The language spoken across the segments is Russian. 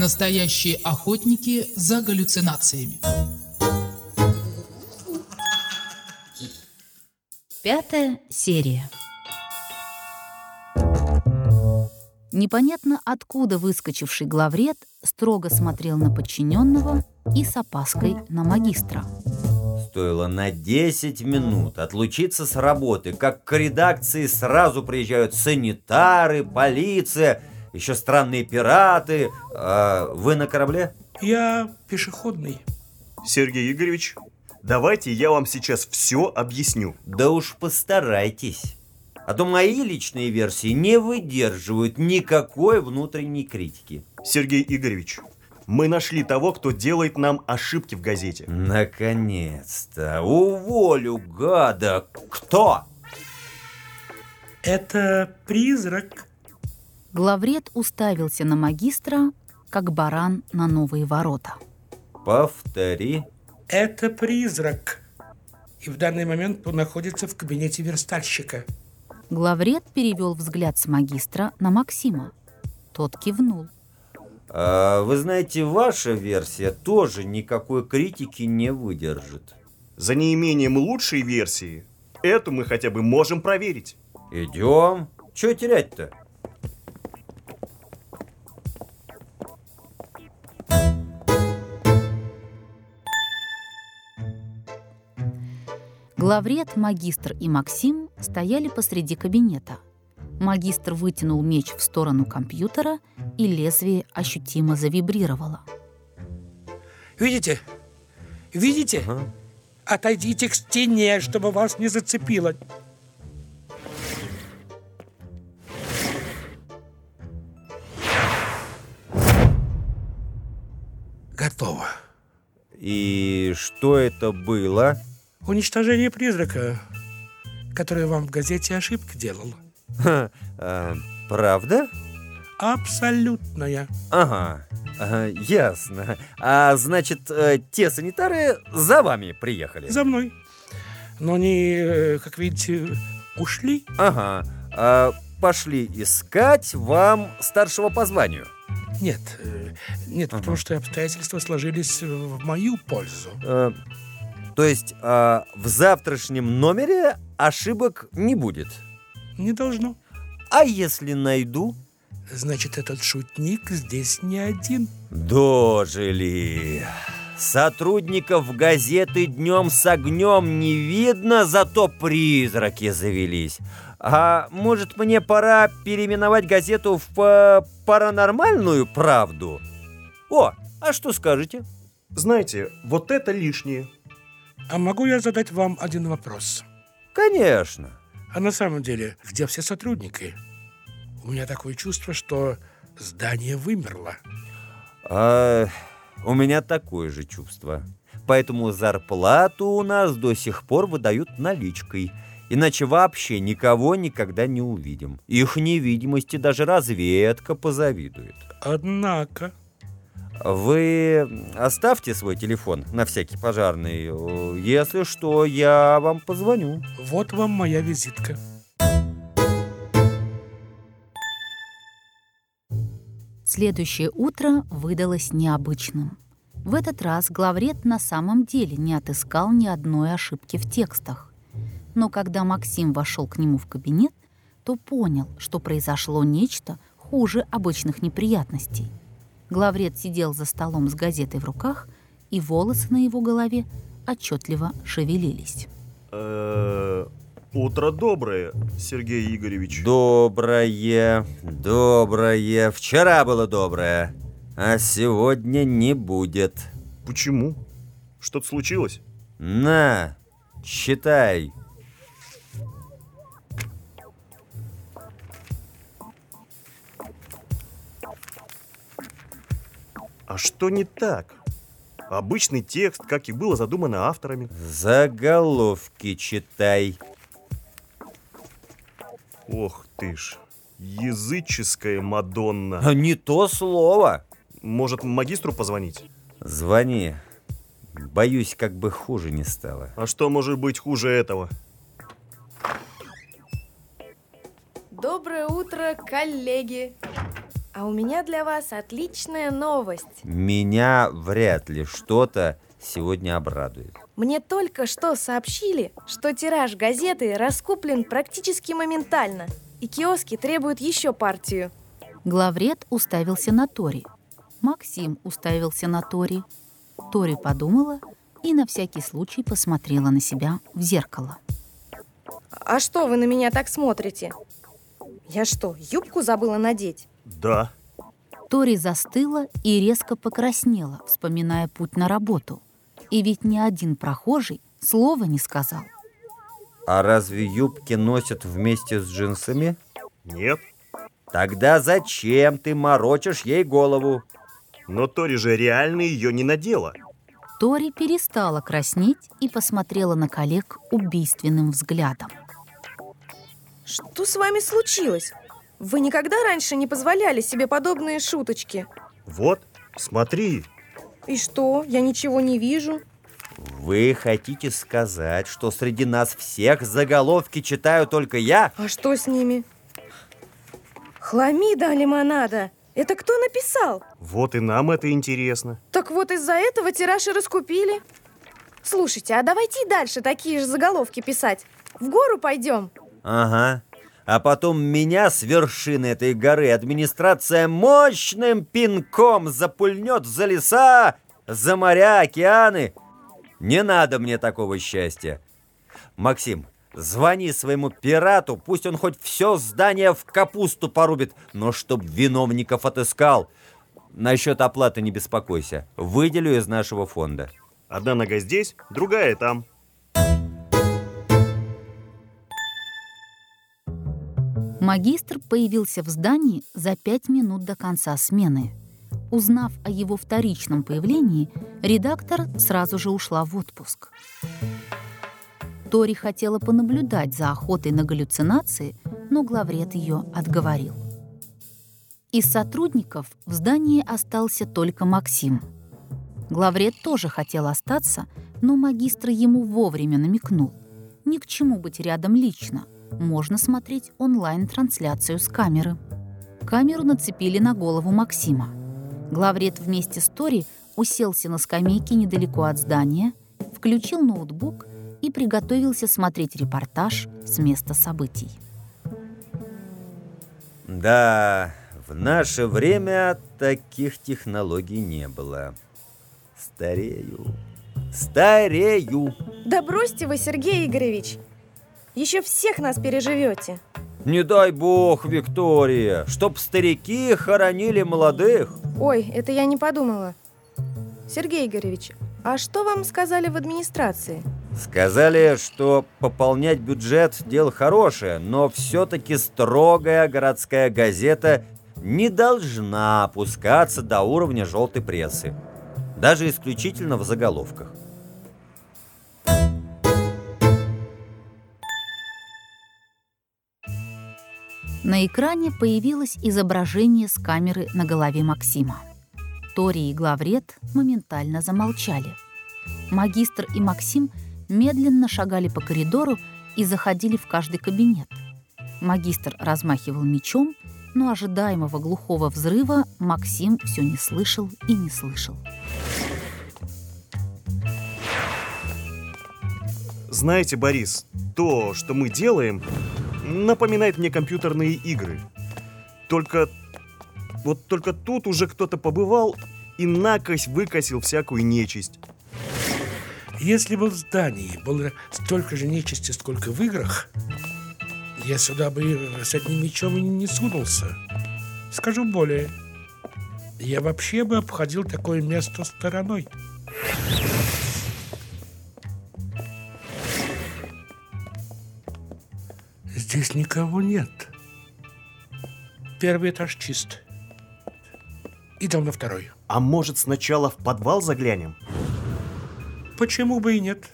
Настоящие охотники за галлюцинациями. Пятая серия. Непонятно откуда выскочивший главред строго смотрел на подчиненного и с опаской на магистра. Стоило на 10 минут отлучиться с работы, как к редакции сразу приезжают санитары, полиция, еще странные пираты. А вы на корабле? Я пешеходный. Сергей Игоревич, давайте я вам сейчас все объясню. Да уж постарайтесь. А то мои личные версии не выдерживают никакой внутренней критики. Сергей Игоревич, мы нашли того, кто делает нам ошибки в газете. Наконец-то! Уволю, гада! Кто? Это призрак. Главред уставился на магистра, как баран на новые ворота. Повтори. Это призрак. И в данный момент он находится в кабинете верстальщика. Главред перевел взгляд с магистра на Максима. Тот кивнул. А, вы знаете, ваша версия тоже никакой критики не выдержит. За неимением лучшей версии, эту мы хотя бы можем проверить. Идем. Чего терять-то? Главред, магистр и Максим стояли посреди кабинета. Магистр вытянул меч в сторону компьютера, и лезвие ощутимо завибрировало. Видите? Видите? Ага. Отойдите к стене, чтобы вас не зацепило. Готово. И что это было? Уничтожение призрака, который вам в газете ошибки делал. Ха, а, правда? Абсолютная. Ага, ага, ясно. А значит, э, те санитары за вами приехали? За мной. Но они, э, как видите, ушли. Ага. А пошли искать вам старшего по званию. Нет, э, нет, потому что обстоятельства сложились в мою пользу. Э, то есть а, в завтрашнем номере ошибок не будет. Не должно. А если найду? Значит, этот шутник здесь не один. Дожили. Сотрудников газеты днем с огнем не видно, зато призраки завелись. А может мне пора переименовать газету в па- паранормальную правду? О, а что скажете? Знаете, вот это лишнее. А могу я задать вам один вопрос? Конечно. А на самом деле, где все сотрудники? У меня такое чувство, что здание вымерло. А, у меня такое же чувство. Поэтому зарплату у нас до сих пор выдают наличкой. Иначе вообще никого никогда не увидим. Их невидимости даже разведка позавидует. Однако, Вы оставьте свой телефон на всякий пожарный. Э, Если что, я вам позвоню. вот вам моя визитка. Следующее утро выдалось необычным. В этот раз главред на самом деле не отыскал ни одной ошибки в текстах. Но когда Максим вошел к нему в кабинет, то понял, что произошло нечто хуже обычных неприятностей. Главред сидел за столом с газетой в руках, и волосы на его голове отчетливо шевелились. Э, Утро доброе, Сергей Игоревич. Доброе, доброе. Вчера было доброе, а сегодня не будет. Почему? Что-то случилось? На, читай. А что не так? Обычный текст, как и было задумано авторами. Заголовки читай. Ох ты ж, языческая Мадонна. А Не то слово. Может, магистру позвонить? Звони. Боюсь, как бы хуже не стало. А что может быть хуже этого? Доброе утро, коллеги. А у меня для вас отличная новость. Меня вряд ли что-то сегодня обрадует. Мне только что сообщили, что тираж газеты раскуплен практически моментально, и киоски требуют еще партию. Главред уставился на Тори. Максим уставился на Тори. Тори подумала и на всякий случай посмотрела на себя в зеркало. А что вы на меня так смотрите? Я что, юбку забыла надеть? Да. Тори застыла и резко покраснела, вспоминая путь на работу. И ведь ни один прохожий слова не сказал. А разве юбки носят вместе с джинсами? Нет. Тогда зачем ты морочишь ей голову? Но Тори же реально ее не надела. Тори перестала краснеть и посмотрела на коллег убийственным взглядом. Что с вами случилось? Вы никогда раньше не позволяли себе подобные шуточки. Вот, смотри. И что, я ничего не вижу? Вы хотите сказать, что среди нас всех заголовки читаю только я? А что с ними? Хламида лимонада. Это кто написал? Вот и нам это интересно. Так вот из-за этого тираж и раскупили. Слушайте, а давайте и дальше такие же заголовки писать. В гору пойдем. Ага. А потом меня с вершины этой горы администрация мощным пинком запульнет за леса, за моря, океаны. Не надо мне такого счастья. Максим, звони своему пирату, пусть он хоть все здание в капусту порубит, но чтоб виновников отыскал. Насчет оплаты не беспокойся. Выделю из нашего фонда. Одна нога здесь, другая там. Магистр появился в здании за пять минут до конца смены. Узнав о его вторичном появлении, редактор сразу же ушла в отпуск. Тори хотела понаблюдать за охотой на галлюцинации, но главред ее отговорил. Из сотрудников в здании остался только Максим. Главред тоже хотел остаться, но магистр ему вовремя намекнул. Ни к чему быть рядом лично. Можно смотреть онлайн-трансляцию с камеры. Камеру нацепили на голову Максима. Главред вместе с Тори уселся на скамейке недалеко от здания, включил ноутбук и приготовился смотреть репортаж с места событий. Да, в наше время таких технологий не было. Старею. Старею. Да бросьте вы, Сергей Игоревич. Еще всех нас переживете. Не дай бог, Виктория, чтоб старики хоронили молодых. Ой, это я не подумала. Сергей Игоревич, а что вам сказали в администрации? Сказали, что пополнять бюджет – дело хорошее, но все-таки строгая городская газета не должна опускаться до уровня желтой прессы. Даже исключительно в заголовках. На экране появилось изображение с камеры на голове Максима. Тори и главред моментально замолчали. Магистр и Максим медленно шагали по коридору и заходили в каждый кабинет. Магистр размахивал мечом, но ожидаемого глухого взрыва Максим все не слышал и не слышал. Знаете, Борис, то, что мы делаем, напоминает мне компьютерные игры. Только... Вот только тут уже кто-то побывал и накось выкосил всякую нечисть. Если бы в здании было столько же нечисти, сколько в играх, я сюда бы с одним мечом и не сунулся. Скажу более, я вообще бы обходил такое место стороной. Здесь никого нет. Первый этаж чист. Идем на второй. А может сначала в подвал заглянем? Почему бы и нет?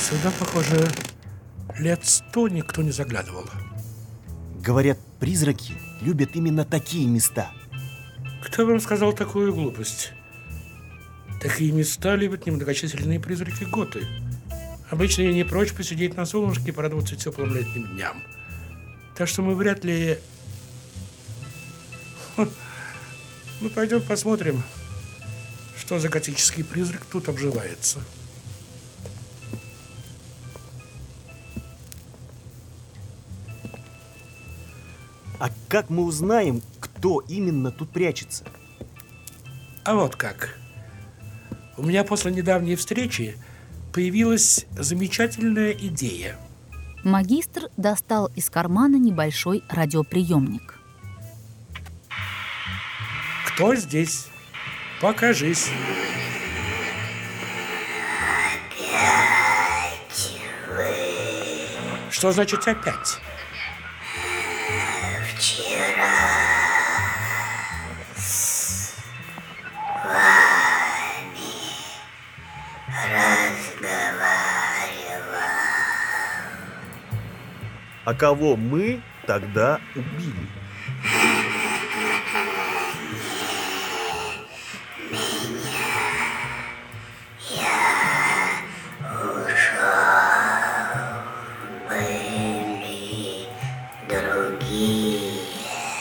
Сюда, похоже, лет сто никто не заглядывал. Говорят, призраки любят именно такие места. Кто вам сказал такую глупость? Такие места любят немногочисленные призраки Готы. Обычно я не прочь посидеть на солнышке и порадоваться теплым летним дням. Так что мы вряд ли... Мы пойдем посмотрим, что за готический призрак тут обживается. А как мы узнаем, кто именно тут прячется? А вот как. У меня после недавней встречи появилась замечательная идея. Магистр достал из кармана небольшой радиоприемник. Кто здесь? Покажись. Что значит опять? А кого мы тогда убили?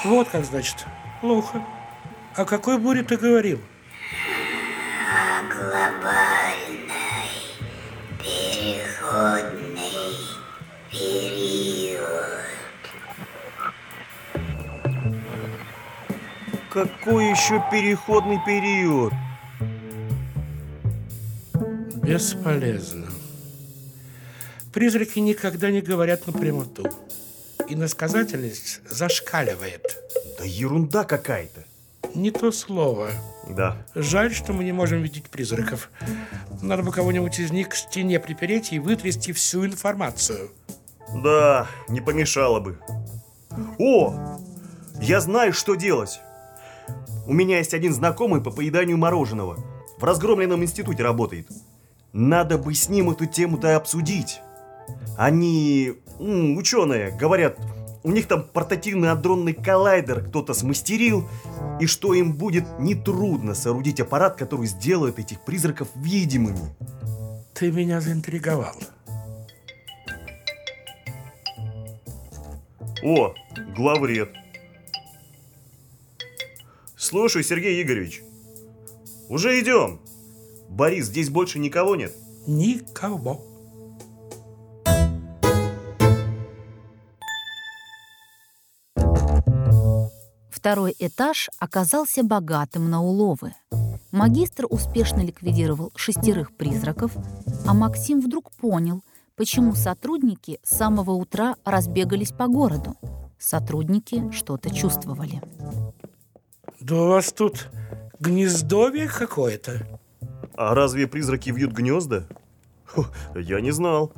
Вот как значит. Плохо. О какой буре ты говорил? Какой еще переходный период? Бесполезно. Призраки никогда не говорят напрямую. Иносказательность зашкаливает. Да ерунда какая-то. Не то слово. Да. Жаль, что мы не можем видеть призраков. Надо бы кого-нибудь из них к стене припереть и вытрясти всю информацию. Да, не помешало бы. О, я знаю, что делать. У меня есть один знакомый по поеданию мороженого. В разгромленном институте работает. Надо бы с ним эту тему-то обсудить. Они, ученые, говорят, у них там портативный адронный коллайдер кто-то смастерил, и что им будет нетрудно соорудить аппарат, который сделает этих призраков видимыми. Ты меня заинтриговал. О, главред. Слушай, Сергей Игоревич, уже идем. Борис, здесь больше никого нет? Никого. Второй этаж оказался богатым на уловы. Магистр успешно ликвидировал шестерых призраков, а Максим вдруг понял, почему сотрудники с самого утра разбегались по городу. Сотрудники что-то чувствовали. Да у вас тут гнездовье какое-то. А разве призраки вьют гнезда? Хо, я не знал.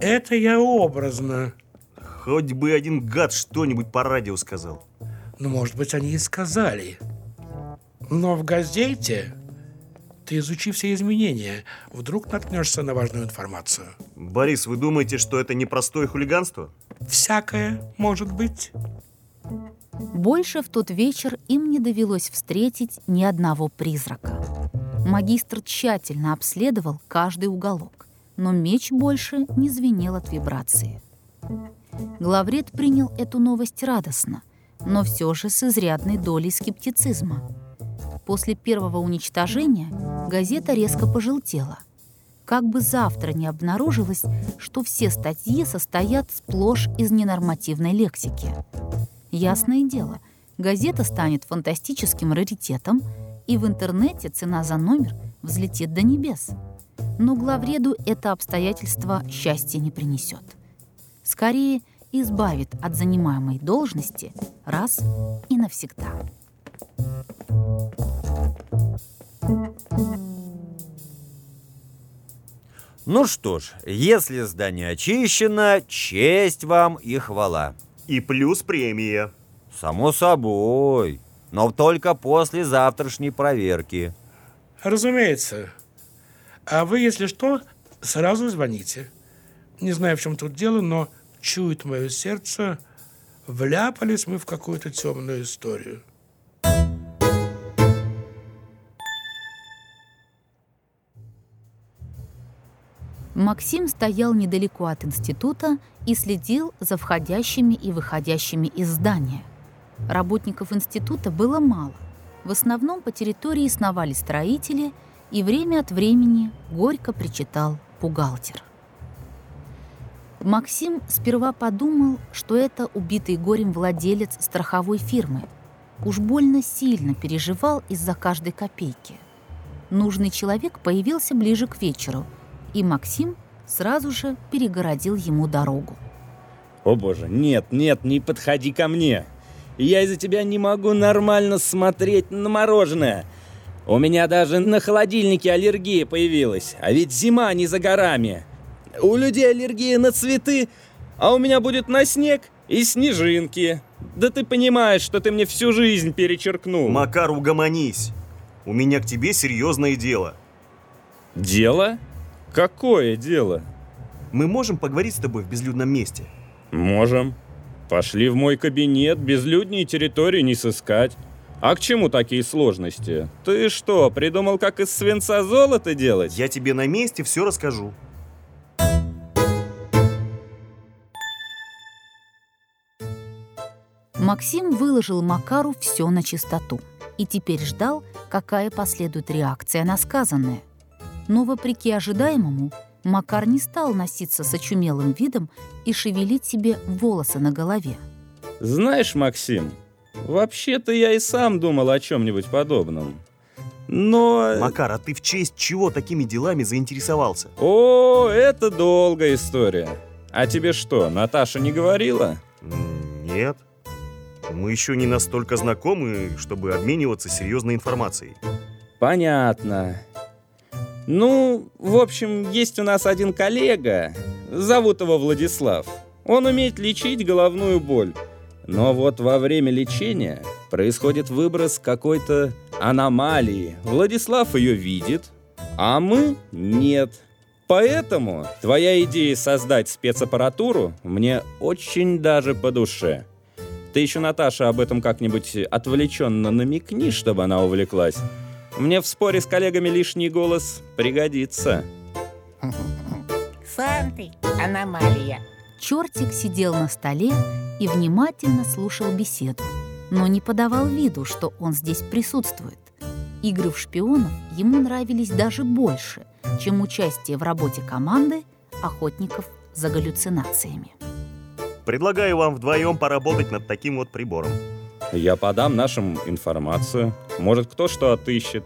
Это я образно. Хоть бы один гад что-нибудь по радио сказал. Ну, может быть, они и сказали. Но в газете ты изучи все изменения. Вдруг наткнешься на важную информацию. Борис, вы думаете, что это непростое хулиганство? Всякое может быть. Больше в тот вечер им не довелось встретить ни одного призрака. Магистр тщательно обследовал каждый уголок, но меч больше не звенел от вибрации. Главред принял эту новость радостно, но все же с изрядной долей скептицизма. После первого уничтожения газета резко пожелтела. Как бы завтра не обнаружилось, что все статьи состоят сплошь из ненормативной лексики. Ясное дело, газета станет фантастическим раритетом, и в интернете цена за номер взлетит до небес. Но главреду это обстоятельство счастья не принесет. Скорее, избавит от занимаемой должности раз и навсегда. Ну что ж, если здание очищено, честь вам и хвала. И плюс премия. Само собой, но только после завтрашней проверки. Разумеется. А вы, если что, сразу звоните. Не знаю, в чем тут дело, но чует мое сердце, вляпались мы в какую-то темную историю. Максим стоял недалеко от института и следил за входящими и выходящими из здания. Работников института было мало. В основном по территории сновали строители, и время от времени горько причитал бухгалтер. Максим сперва подумал, что это убитый горем владелец страховой фирмы. Уж больно сильно переживал из-за каждой копейки. Нужный человек появился ближе к вечеру, и Максим сразу же перегородил ему дорогу. О боже, нет, нет, не подходи ко мне. Я из-за тебя не могу нормально смотреть на мороженое. У меня даже на холодильнике аллергия появилась, а ведь зима не за горами. У людей аллергия на цветы, а у меня будет на снег и снежинки. Да ты понимаешь, что ты мне всю жизнь перечеркнул. Макар, угомонись. У меня к тебе серьезное дело. Дело? Какое дело? Мы можем поговорить с тобой в безлюдном месте? Можем. Пошли в мой кабинет, безлюдней территории не сыскать. А к чему такие сложности? Ты что, придумал, как из свинца золото делать? Я тебе на месте все расскажу. Максим выложил Макару все на чистоту и теперь ждал, какая последует реакция на сказанное. Но, вопреки ожидаемому, Макар не стал носиться с очумелым видом и шевелить себе волосы на голове. Знаешь, Максим, вообще-то я и сам думал о чем-нибудь подобном. Но... Макар, а ты в честь чего такими делами заинтересовался? О, это долгая история. А тебе что, Наташа не говорила? Нет. Мы еще не настолько знакомы, чтобы обмениваться серьезной информацией. Понятно. Ну, в общем, есть у нас один коллега, зовут его Владислав. Он умеет лечить головную боль. Но вот во время лечения происходит выброс какой-то аномалии. Владислав ее видит, а мы нет. Поэтому твоя идея создать спецаппаратуру мне очень даже по душе. Ты еще, Наташа, об этом как-нибудь отвлеченно намекни, чтобы она увлеклась. Мне в споре с коллегами лишний голос пригодится. Сам ты аномалия. Чертик сидел на столе и внимательно слушал беседу, но не подавал виду, что он здесь присутствует. Игры в шпионов ему нравились даже больше, чем участие в работе команды охотников за галлюцинациями. Предлагаю вам вдвоем поработать над таким вот прибором. Я подам нашим информацию. Может, кто что отыщет.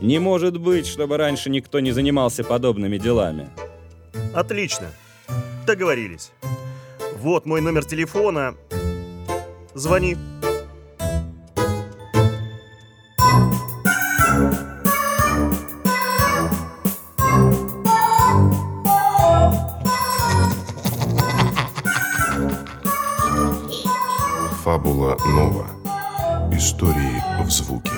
Не может быть, чтобы раньше никто не занимался подобными делами. Отлично. Договорились. Вот мой номер телефона. Звони. Brunswick.